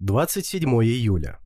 27 июля.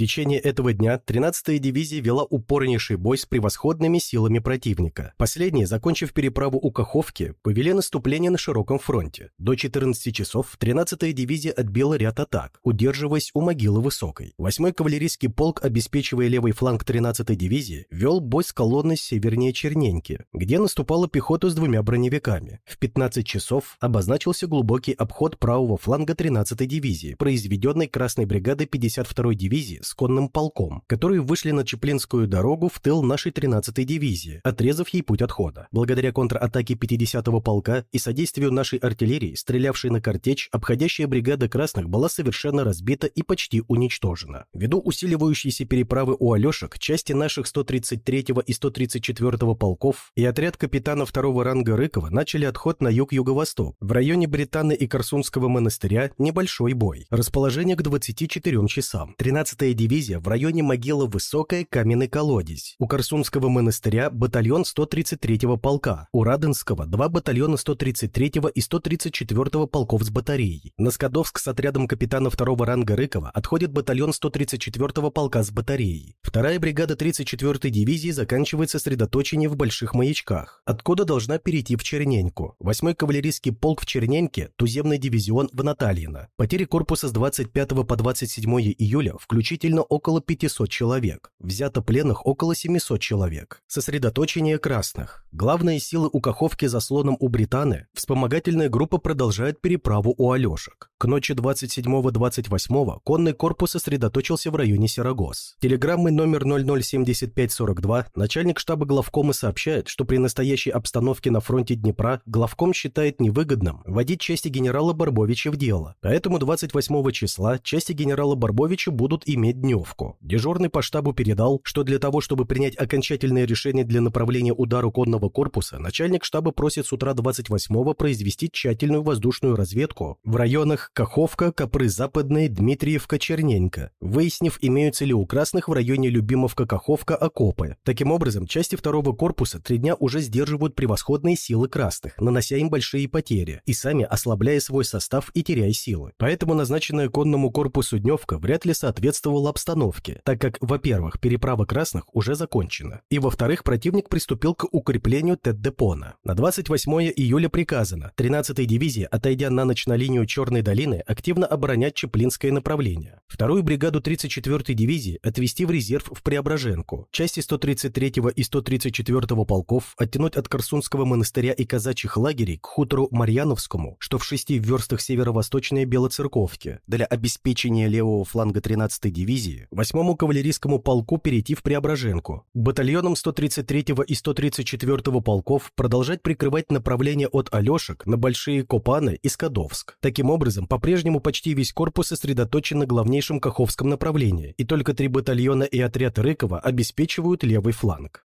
В течение этого дня 13-я дивизия вела упорнейший бой с превосходными силами противника. Последние, закончив переправу у Каховки, повели наступление на широком фронте. До 14 часов 13-я дивизия отбила ряд атак, удерживаясь у могилы Высокой. 8-й кавалерийский полк, обеспечивая левый фланг 13-й дивизии, вел бой с колонной севернее Черненьки, где наступала пехота с двумя броневиками. В 15 часов обозначился глубокий обход правого фланга 13-й дивизии, произведенной Красной бригадой 52-й дивизии с конным полком, которые вышли на Чеплинскую дорогу в тыл нашей 13-й дивизии, отрезав ей путь отхода. Благодаря контратаке 50-го полка и содействию нашей артиллерии, стрелявшей на картечь, обходящая бригада красных была совершенно разбита и почти уничтожена. Ввиду усиливающейся переправы у Алешек, части наших 133-го и 134-го полков и отряд капитана второго ранга Рыкова начали отход на юг-юго-восток. В районе Британы и Корсунского монастыря небольшой бой. Расположение к 24 часам. 13-я дивизия в районе могила Высокая Каменный колодец. У Корсунского монастыря батальон 133-го полка. У Радонского два батальона 133-го и 134-го полков с батареей. На Скадовск с отрядом капитана второго ранга Рыкова отходит батальон 134-го полка с батареей. Вторая бригада 34-й дивизии заканчивает сосредоточение в Больших Маячках, откуда должна перейти в Черненьку. 8-й кавалерийский полк в Черненьке, туземный дивизион в Натальино. Потери корпуса с 25 по 27 июля включительно включительно около 500 человек, взято пленных около 700 человек. Сосредоточение красных. Главные силы у Каховки заслоном у Британы, вспомогательная группа продолжает переправу у Алешек. К ночи 27-28 конный корпус сосредоточился в районе Сирогоз. Телеграммой номер 007542 начальник штаба главкома сообщает, что при настоящей обстановке на фронте Днепра главком считает невыгодным вводить части генерала Барбовича в дело. Поэтому 28 числа части генерала Барбовича будут иметь иметь дневку. Дежурный по штабу передал, что для того, чтобы принять окончательное решение для направления удара конного корпуса, начальник штаба просит с утра 28-го произвести тщательную воздушную разведку в районах Каховка, Копры Западные, Дмитриевка, Черненька, выяснив, имеются ли у красных в районе Любимовка, Каховка окопы. Таким образом, части второго корпуса три дня уже сдерживают превосходные силы красных, нанося им большие потери, и сами ослабляя свой состав и теряя силы. Поэтому назначенная конному корпусу дневка вряд ли соответствовала соответствовал обстановке, так как, во-первых, переправа красных уже закончена, и, во-вторых, противник приступил к укреплению Тет-Депона. На 28 июля приказано 13-й дивизии, отойдя на ночь на линию Черной долины, активно оборонять Чеплинское направление. Вторую бригаду 34-й дивизии отвести в резерв в Преображенку. Части 133-го и 134-го полков оттянуть от Корсунского монастыря и казачьих лагерей к хутору Марьяновскому, что в шести верстах северо-восточной Белоцерковки, для обеспечения левого фланга 13-й дивизии дивизии, 8-му кавалерийскому полку перейти в Преображенку, батальонам 133-го и 134-го полков продолжать прикрывать направление от Алешек на Большие Копаны и Скадовск. Таким образом, по-прежнему почти весь корпус сосредоточен на главнейшем Каховском направлении, и только три батальона и отряд Рыкова обеспечивают левый фланг.